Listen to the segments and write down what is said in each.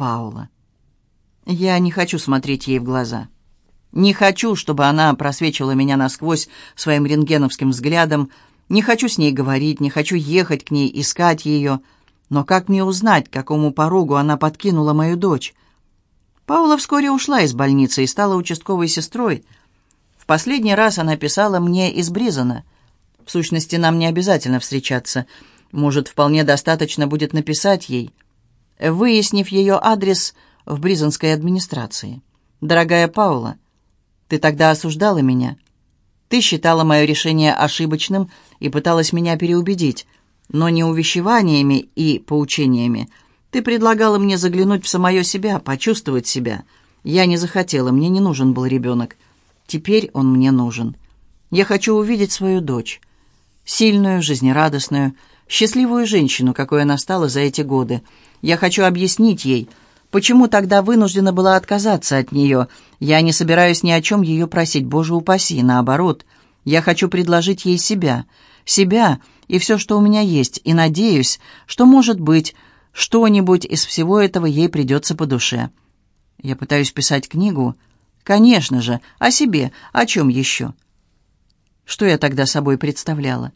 Паула. Я не хочу смотреть ей в глаза. Не хочу, чтобы она просвечивала меня насквозь своим рентгеновским взглядом. Не хочу с ней говорить, не хочу ехать к ней, искать ее. Но как мне узнать, к какому порогу она подкинула мою дочь? Паула вскоре ушла из больницы и стала участковой сестрой. В последний раз она писала мне из Бризона. В сущности, нам не обязательно встречаться. Может, вполне достаточно будет написать ей, выяснив ее адрес в бризонской администрации. «Дорогая Паула, ты тогда осуждала меня. Ты считала мое решение ошибочным и пыталась меня переубедить, но не увещеваниями и поучениями. Ты предлагала мне заглянуть в самое себя, почувствовать себя. Я не захотела, мне не нужен был ребенок. Теперь он мне нужен. Я хочу увидеть свою дочь. Сильную, жизнерадостную, счастливую женщину, какой она стала за эти годы. Я хочу объяснить ей, почему тогда вынуждена была отказаться от нее. Я не собираюсь ни о чем ее просить, Боже упаси, наоборот. Я хочу предложить ей себя, себя и все, что у меня есть, и надеюсь, что, может быть, что-нибудь из всего этого ей придется по душе. Я пытаюсь писать книгу. Конечно же, о себе, о чем еще? Что я тогда собой представляла?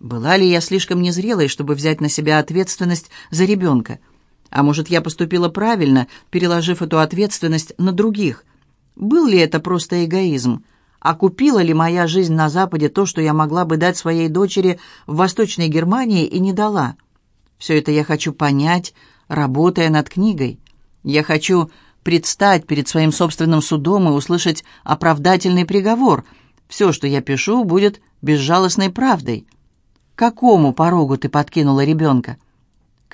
Была ли я слишком незрелой, чтобы взять на себя ответственность за ребенка? А может, я поступила правильно, переложив эту ответственность на других? Был ли это просто эгоизм? А купила ли моя жизнь на Западе то, что я могла бы дать своей дочери в Восточной Германии и не дала? Все это я хочу понять, работая над книгой. Я хочу предстать перед своим собственным судом и услышать оправдательный приговор. Все, что я пишу, будет безжалостной правдой. Какому порогу ты подкинула ребенка?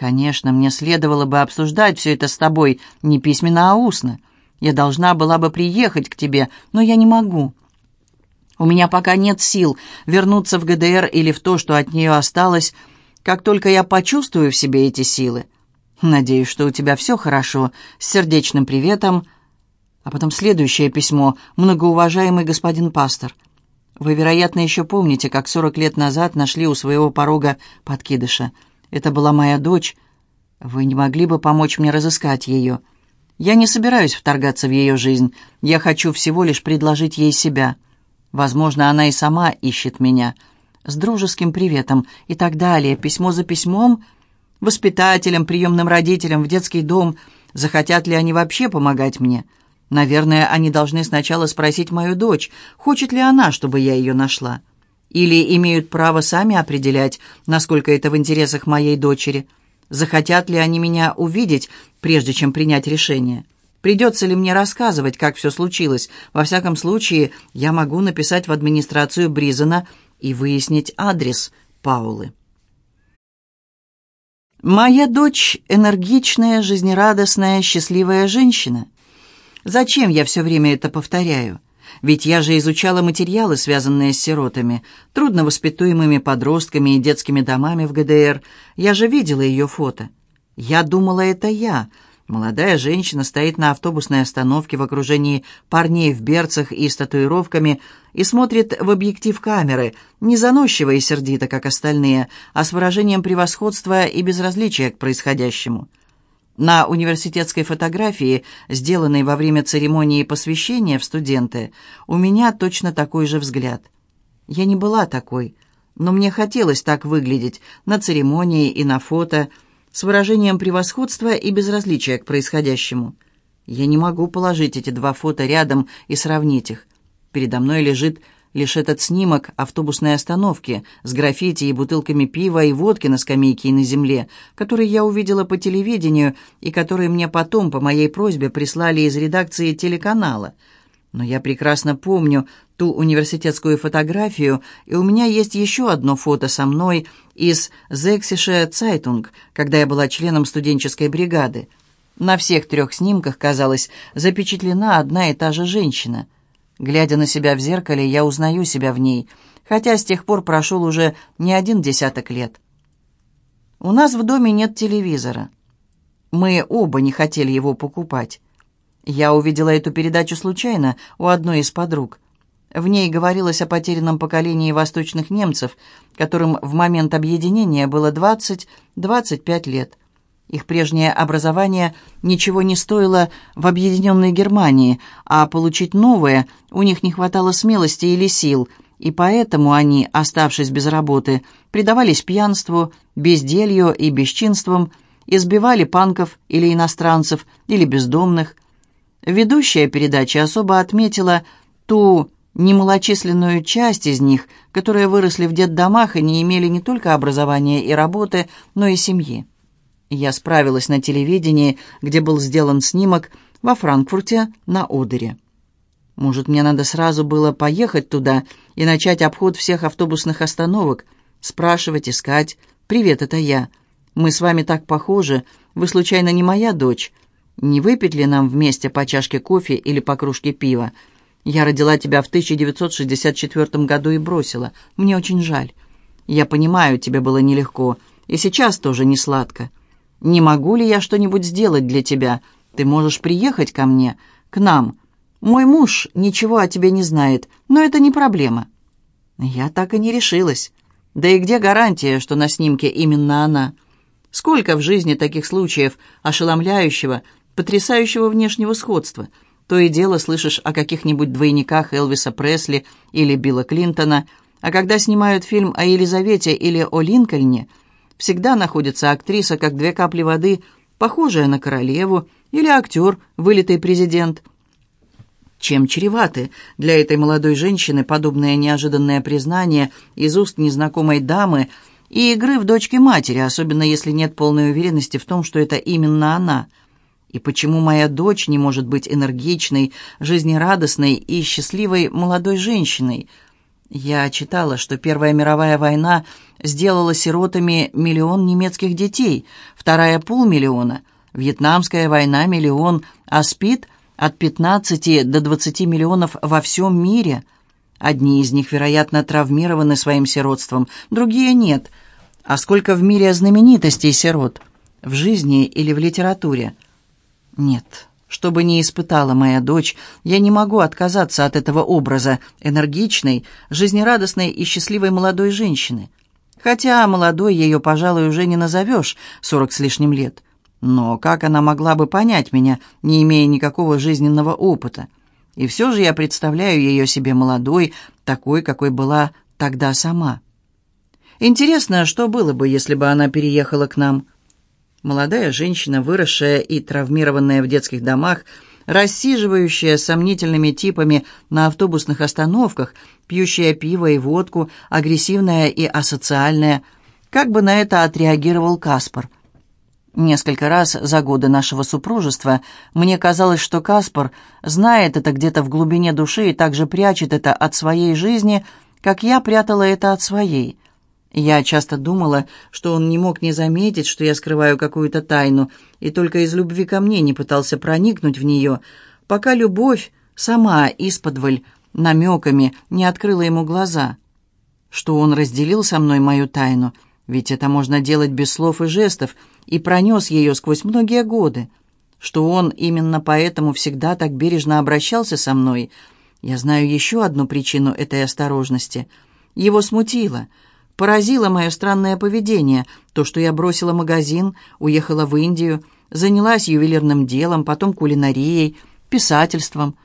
Конечно, мне следовало бы обсуждать все это с тобой не письменно, а устно. Я должна была бы приехать к тебе, но я не могу. У меня пока нет сил вернуться в ГДР или в то, что от нее осталось, как только я почувствую в себе эти силы. Надеюсь, что у тебя все хорошо. С сердечным приветом. А потом следующее письмо. Многоуважаемый господин пастор. Вы, вероятно, еще помните, как сорок лет назад нашли у своего порога подкидыша. Это была моя дочь. Вы не могли бы помочь мне разыскать ее? Я не собираюсь вторгаться в ее жизнь. Я хочу всего лишь предложить ей себя. Возможно, она и сама ищет меня с дружеским приветом и так далее, письмо за письмом, воспитателям, приемным родителям в детский дом, захотят ли они вообще помогать мне. Наверное, они должны сначала спросить мою дочь, хочет ли она, чтобы я ее нашла. Или имеют право сами определять, насколько это в интересах моей дочери. Захотят ли они меня увидеть, прежде чем принять решение. Придется ли мне рассказывать, как все случилось? Во всяком случае, я могу написать в администрацию Бризена и выяснить адрес Паулы. Моя дочь — энергичная, жизнерадостная, счастливая женщина. Зачем я все время это повторяю? Ведь я же изучала материалы, связанные с сиротами, трудновоспитуемыми подростками и детскими домами в ГДР. Я же видела ее фото. Я думала, это я — Молодая женщина стоит на автобусной остановке в окружении парней в берцах и с татуировками и смотрит в объектив камеры, не заносчиво и сердито, как остальные, а с выражением превосходства и безразличия к происходящему. На университетской фотографии, сделанной во время церемонии посвящения в студенты, у меня точно такой же взгляд. Я не была такой, но мне хотелось так выглядеть на церемонии и на фото – с выражением превосходства и безразличия к происходящему. Я не могу положить эти два фото рядом и сравнить их. Передо мной лежит лишь этот снимок автобусной остановки с граффити и бутылками пива и водки на скамейке и на земле, который я увидела по телевидению и который мне потом по моей просьбе прислали из редакции телеканала – но я прекрасно помню ту университетскую фотографию, и у меня есть еще одно фото со мной из «Зексише Цайтунг», когда я была членом студенческой бригады. На всех трех снимках, казалось, запечатлена одна и та же женщина. Глядя на себя в зеркале, я узнаю себя в ней, хотя с тех пор прошел уже не один десяток лет. У нас в доме нет телевизора. Мы оба не хотели его покупать. Я увидела эту передачу случайно у одной из подруг. В ней говорилось о потерянном поколении восточных немцев, которым в момент объединения было 20-25 лет. Их прежнее образование ничего не стоило в объединенной Германии, а получить новое у них не хватало смелости или сил, и поэтому они, оставшись без работы, предавались пьянству, безделью и бесчинствам, избивали панков или иностранцев, или бездомных. Ведущая передачи особо отметила ту немалочисленную часть из них, которые выросли в детдомах и не имели не только образования и работы, но и семьи. Я справилась на телевидении, где был сделан снимок во Франкфурте на Одере. Может, мне надо сразу было поехать туда и начать обход всех автобусных остановок, спрашивать, искать. «Привет, это я. Мы с вами так похожи. Вы, случайно, не моя дочь? Не выпить ли нам вместе по чашке кофе или по кружке пива? Я родила тебя в 1964 году и бросила. Мне очень жаль. Я понимаю, тебе было нелегко, и сейчас тоже не сладко. Не могу ли я что-нибудь сделать для тебя? Ты можешь приехать ко мне, к нам. Мой муж ничего о тебе не знает, но это не проблема». Я так и не решилась. Да и где гарантия, что на снимке именно она? Сколько в жизни таких случаев ошеломляющего, потрясающего внешнего сходства? То и дело слышишь о каких-нибудь двойниках Элвиса Пресли или Билла Клинтона, а когда снимают фильм о Елизавете или о Линкольне – всегда находится актриса, как две капли воды, похожая на королеву, или актер, вылитый президент. Чем чреваты для этой молодой женщины подобное неожиданное признание из уст незнакомой дамы и игры в дочке матери, особенно если нет полной уверенности в том, что это именно она? И почему моя дочь не может быть энергичной, жизнерадостной и счастливой молодой женщиной – я читала, что Первая мировая война сделала сиротами миллион немецких детей, вторая – полмиллиона, Вьетнамская война – миллион, а СПИД – от 15 до 20 миллионов во всем мире. Одни из них, вероятно, травмированы своим сиротством, другие – нет. А сколько в мире знаменитостей сирот? В жизни или в литературе? Нет. Что бы ни испытала моя дочь, я не могу отказаться от этого образа энергичной, жизнерадостной и счастливой молодой женщины. Хотя молодой ее, пожалуй, уже не назовешь, сорок с лишним лет. Но как она могла бы понять меня, не имея никакого жизненного опыта? И все же я представляю ее себе молодой, такой, какой была тогда сама. Интересно, что было бы, если бы она переехала к нам – Молодая женщина, выросшая и травмированная в детских домах, рассиживающая сомнительными типами на автобусных остановках, пьющая пиво и водку, агрессивная и асоциальная. Как бы на это отреагировал Каспар? Несколько раз за годы нашего супружества мне казалось, что Каспар знает это где-то в глубине души и также прячет это от своей жизни, как я прятала это от своей. Я часто думала, что он не мог не заметить, что я скрываю какую-то тайну, и только из любви ко мне не пытался проникнуть в нее, пока любовь сама исподволь намеками не открыла ему глаза. Что он разделил со мной мою тайну, ведь это можно делать без слов и жестов, и пронес ее сквозь многие годы. Что он именно поэтому всегда так бережно обращался со мной. Я знаю еще одну причину этой осторожности. Его смутило — Поразило мое странное поведение, то, что я бросила магазин, уехала в Индию, занялась ювелирным делом, потом кулинарией, писательством.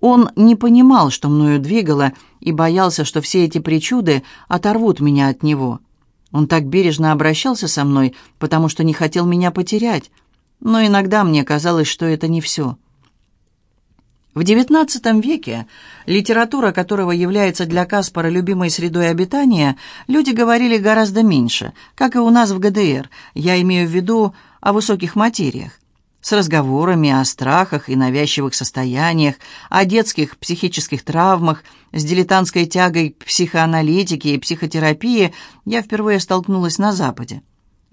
Он не понимал, что мною двигало, и боялся, что все эти причуды оторвут меня от него. Он так бережно обращался со мной, потому что не хотел меня потерять. Но иногда мне казалось, что это не все. В XIX веке, литература которого является для Каспара любимой средой обитания, люди говорили гораздо меньше, как и у нас в ГДР, я имею в виду о высоких материях, с разговорами о страхах и навязчивых состояниях, о детских психических травмах, с дилетантской тягой к психоаналитике и психотерапии я впервые столкнулась на Западе.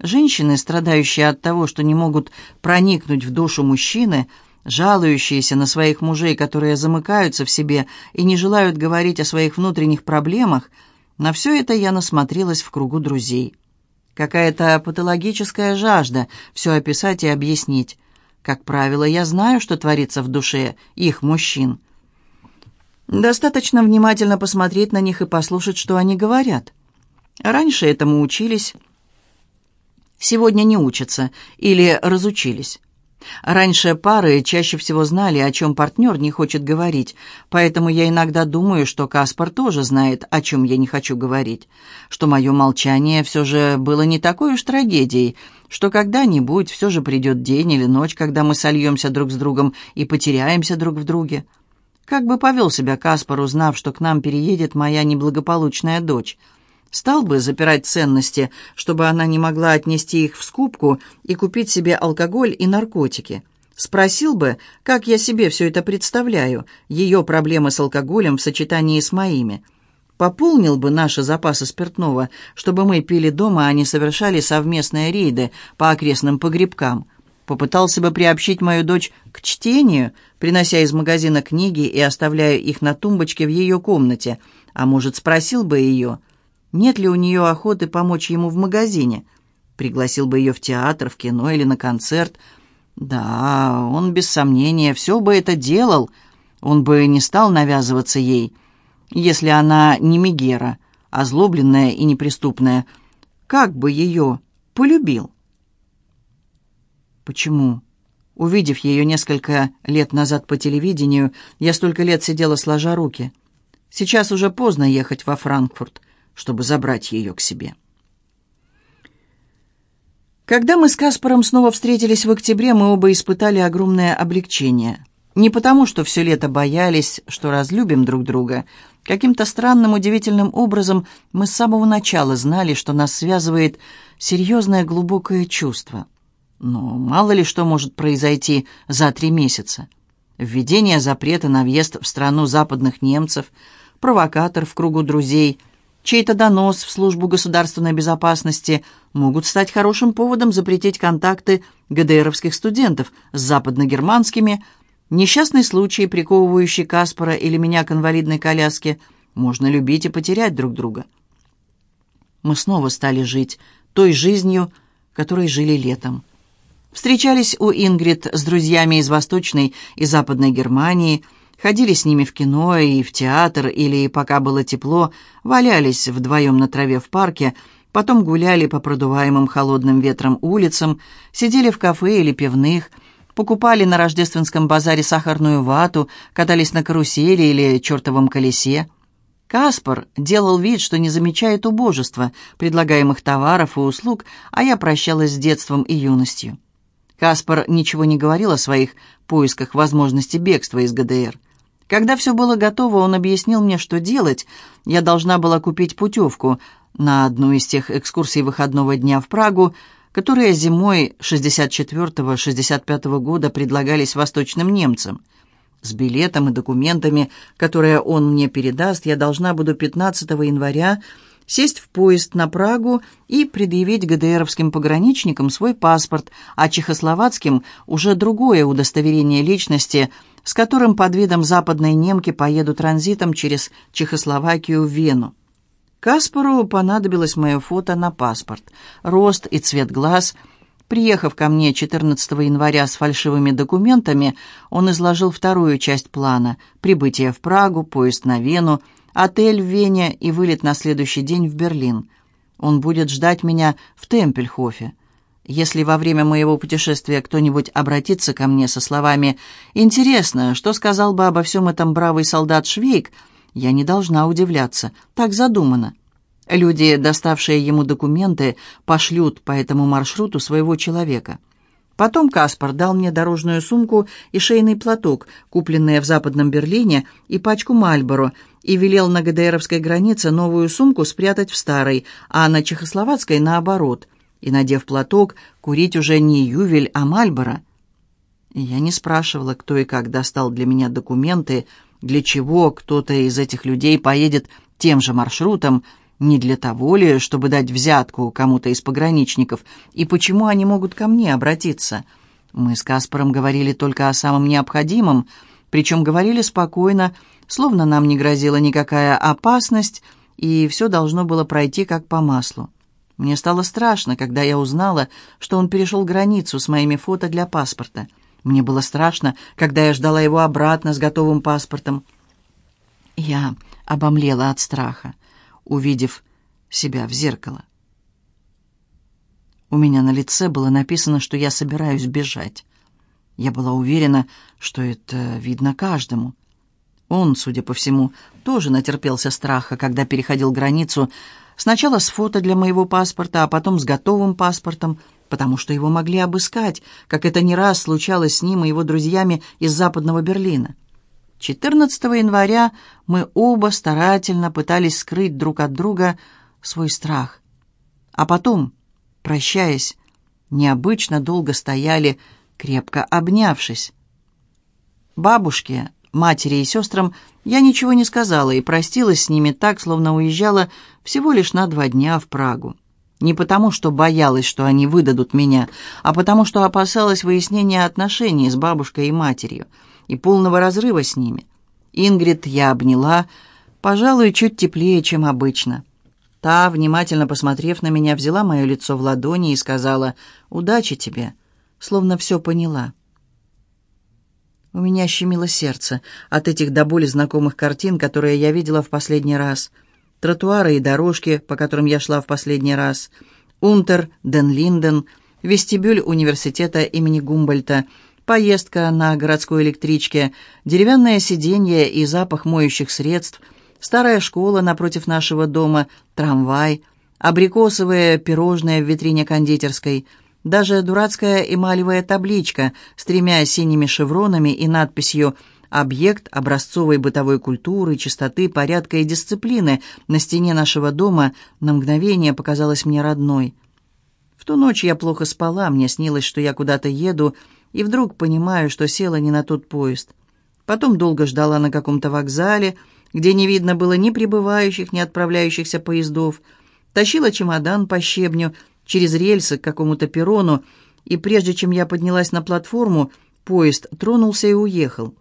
Женщины, страдающие от того, что не могут проникнуть в душу мужчины – жалующиеся на своих мужей, которые замыкаются в себе и не желают говорить о своих внутренних проблемах, на все это я насмотрелась в кругу друзей. Какая-то патологическая жажда все описать и объяснить. Как правило, я знаю, что творится в душе их мужчин. Достаточно внимательно посмотреть на них и послушать, что они говорят. Раньше этому учились сегодня не учатся или разучились. Раньше пары чаще всего знали, о чем партнер не хочет говорить, поэтому я иногда думаю, что Каспар тоже знает, о чем я не хочу говорить, что мое молчание все же было не такой уж трагедией, что когда-нибудь все же придет день или ночь, когда мы сольемся друг с другом и потеряемся друг в друге. Как бы повел себя Каспар, узнав, что к нам переедет моя неблагополучная дочь – Стал бы запирать ценности, чтобы она не могла отнести их в скупку и купить себе алкоголь и наркотики. Спросил бы, как я себе все это представляю, ее проблемы с алкоголем в сочетании с моими. Пополнил бы наши запасы спиртного, чтобы мы пили дома, а не совершали совместные рейды по окрестным погребкам. Попытался бы приобщить мою дочь к чтению, принося из магазина книги и оставляя их на тумбочке в ее комнате. А может, спросил бы ее – нет ли у нее охоты помочь ему в магазине. Пригласил бы ее в театр, в кино или на концерт. Да, он без сомнения все бы это делал. Он бы не стал навязываться ей, если она не Мегера, озлобленная и неприступная. Как бы ее полюбил? Почему? Увидев ее несколько лет назад по телевидению, я столько лет сидела сложа руки. Сейчас уже поздно ехать во Франкфурт чтобы забрать ее к себе. Когда мы с Каспаром снова встретились в октябре, мы оба испытали огромное облегчение. Не потому, что все лето боялись, что разлюбим друг друга. Каким-то странным, удивительным образом мы с самого начала знали, что нас связывает серьезное глубокое чувство. Но мало ли что может произойти за три месяца. Введение запрета на въезд в страну западных немцев, провокатор в кругу друзей – чей-то донос в службу государственной безопасности могут стать хорошим поводом запретить контакты ГДРовских студентов с западногерманскими, несчастный случай, приковывающий Каспара или меня к инвалидной коляске, можно любить и потерять друг друга. Мы снова стали жить той жизнью, которой жили летом. Встречались у Ингрид с друзьями из Восточной и Западной Германии – Ходили с ними в кино и в театр, или, пока было тепло, валялись вдвоем на траве в парке, потом гуляли по продуваемым холодным ветром улицам, сидели в кафе или пивных, покупали на рождественском базаре сахарную вату, катались на карусели или чертовом колесе. Каспар делал вид, что не замечает убожества предлагаемых товаров и услуг, а я прощалась с детством и юностью. Каспар ничего не говорил о своих поисках возможности бегства из ГДР. Когда все было готово, он объяснил мне, что делать. Я должна была купить путевку на одну из тех экскурсий выходного дня в Прагу, которые зимой 64-65 года предлагались восточным немцам. С билетом и документами, которые он мне передаст, я должна буду 15 января сесть в поезд на Прагу и предъявить ГДРовским пограничникам свой паспорт, а чехословацким уже другое удостоверение личности – с которым под видом западной немки поеду транзитом через Чехословакию в Вену. Каспару понадобилось мое фото на паспорт, рост и цвет глаз. Приехав ко мне 14 января с фальшивыми документами, он изложил вторую часть плана – прибытие в Прагу, поезд на Вену, отель в Вене и вылет на следующий день в Берлин. Он будет ждать меня в Темпельхофе. Если во время моего путешествия кто-нибудь обратится ко мне со словами «Интересно, что сказал бы обо всем этом бравый солдат Швейк?», я не должна удивляться. Так задумано. Люди, доставшие ему документы, пошлют по этому маршруту своего человека. Потом Каспар дал мне дорожную сумку и шейный платок, купленные в Западном Берлине, и пачку Мальборо, и велел на ГДРовской границе новую сумку спрятать в старой, а на чехословацкой наоборот – и, надев платок, курить уже не Ювель, а Мальборо. Я не спрашивала, кто и как достал для меня документы, для чего кто-то из этих людей поедет тем же маршрутом, не для того ли, чтобы дать взятку кому-то из пограничников, и почему они могут ко мне обратиться. Мы с Каспаром говорили только о самом необходимом, причем говорили спокойно, словно нам не грозила никакая опасность, и все должно было пройти как по маслу. Мне стало страшно, когда я узнала, что он перешел границу с моими фото для паспорта. Мне было страшно, когда я ждала его обратно с готовым паспортом. Я обомлела от страха, увидев себя в зеркало. У меня на лице было написано, что я собираюсь бежать. Я была уверена, что это видно каждому. Он, судя по всему, тоже натерпелся страха, когда переходил границу, сначала с фото для моего паспорта, а потом с готовым паспортом, потому что его могли обыскать, как это не раз случалось с ним и его друзьями из Западного Берлина. 14 января мы оба старательно пытались скрыть друг от друга свой страх. А потом, прощаясь, необычно долго стояли, крепко обнявшись. Бабушке, матери и сестрам я ничего не сказала и простилась с ними так, словно уезжала всего лишь на два дня в Прагу. Не потому, что боялась, что они выдадут меня, а потому, что опасалась выяснения отношений с бабушкой и матерью и полного разрыва с ними. Ингрид я обняла, пожалуй, чуть теплее, чем обычно. Та, внимательно посмотрев на меня, взяла мое лицо в ладони и сказала «Удачи тебе», словно все поняла. У меня щемило сердце от этих до боли знакомых картин, которые я видела в последний раз. Тротуары и дорожки, по которым я шла в последний раз. Унтер, Ден Линден, вестибюль университета имени Гумбольта, поездка на городской электричке, деревянное сиденье и запах моющих средств — старая школа напротив нашего дома, трамвай, абрикосовые пирожные в витрине кондитерской, даже дурацкая эмалевая табличка с тремя синими шевронами и надписью «Объект образцовой бытовой культуры, чистоты, порядка и дисциплины» на стене нашего дома на мгновение показалась мне родной. В ту ночь я плохо спала, мне снилось, что я куда-то еду, и вдруг понимаю, что села не на тот поезд. Потом долго ждала на каком-то вокзале, где не видно было ни прибывающих, ни отправляющихся поездов, тащила чемодан по щебню через рельсы к какому-то перрону, и прежде чем я поднялась на платформу, поезд тронулся и уехал.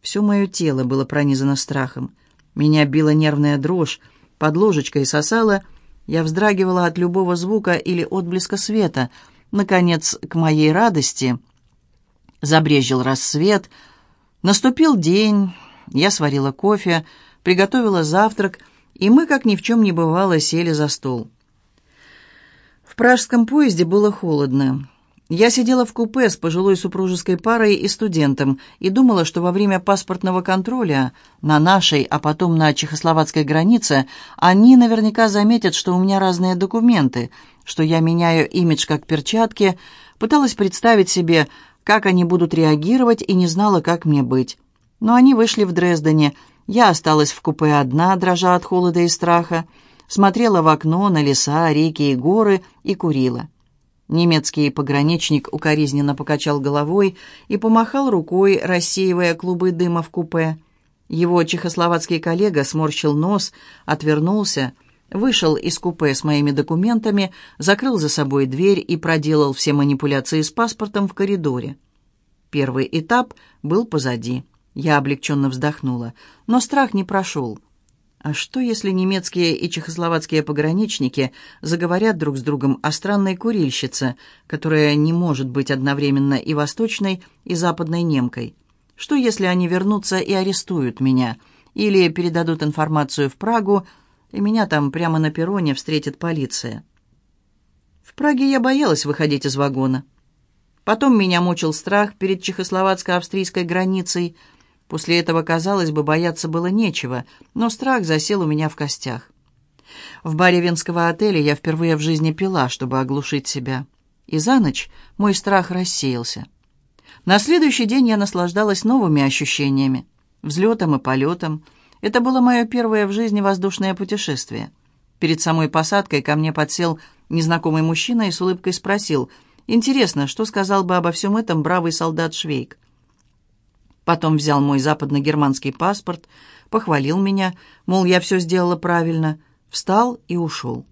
Все мое тело было пронизано страхом. Меня била нервная дрожь, под ложечкой сосала, я вздрагивала от любого звука или отблеска света. Наконец, к моей радости, забрезжил рассвет, наступил день, я сварила кофе, приготовила завтрак, и мы, как ни в чем не бывало, сели за стол. Пражском поезде было холодно. Я сидела в купе с пожилой супружеской парой и студентом и думала, что во время паспортного контроля на нашей, а потом на чехословацкой границе они наверняка заметят, что у меня разные документы, что я меняю имидж как перчатки, пыталась представить себе, как они будут реагировать и не знала, как мне быть. Но они вышли в Дрездене, я осталась в купе одна, дрожа от холода и страха, смотрела в окно на леса, реки и горы и курила. Немецкий пограничник укоризненно покачал головой и помахал рукой, рассеивая клубы дыма в купе. Его чехословацкий коллега сморщил нос, отвернулся, вышел из купе с моими документами, закрыл за собой дверь и проделал все манипуляции с паспортом в коридоре. Первый этап был позади. Я облегченно вздохнула, но страх не прошел. А что, если немецкие и чехословацкие пограничники заговорят друг с другом о странной курильщице, которая не может быть одновременно и восточной, и западной немкой? Что, если они вернутся и арестуют меня? Или передадут информацию в Прагу, и меня там прямо на перроне встретит полиция? В Праге я боялась выходить из вагона. Потом меня мучил страх перед чехословацко-австрийской границей – После этого, казалось бы, бояться было нечего, но страх засел у меня в костях. В баре венского отеля я впервые в жизни пила, чтобы оглушить себя. И за ночь мой страх рассеялся. На следующий день я наслаждалась новыми ощущениями, взлетом и полетом. Это было мое первое в жизни воздушное путешествие. Перед самой посадкой ко мне подсел незнакомый мужчина и с улыбкой спросил, «Интересно, что сказал бы обо всем этом бравый солдат Швейк?» Потом взял мой западно-германский паспорт, похвалил меня, мол, я все сделала правильно, встал и ушел.